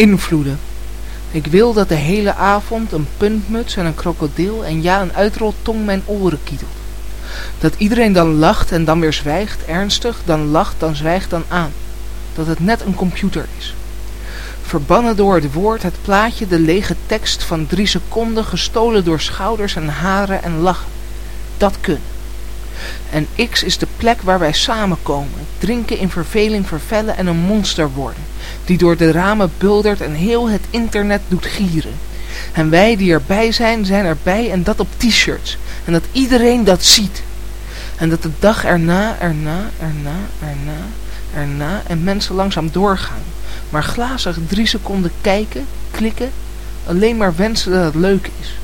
invloeden. Ik wil dat de hele avond een puntmuts en een krokodil en ja een uitroltong mijn oren kietelt. Dat iedereen dan lacht en dan weer zwijgt, ernstig, dan lacht, dan zwijgt, dan aan. Dat het net een computer is. Verbannen door het woord, het plaatje, de lege tekst van drie seconden, gestolen door schouders en haren en lachen. Dat kunnen. En X is de plek waar wij samenkomen, drinken in verveling vervellen en een monster worden, die door de ramen buldert en heel het internet doet gieren. En wij die erbij zijn, zijn erbij en dat op t-shirts. En dat iedereen dat ziet. En dat de dag erna, erna, erna, erna, erna en mensen langzaam doorgaan. Maar glazig drie seconden kijken, klikken, alleen maar wensen dat het leuk is.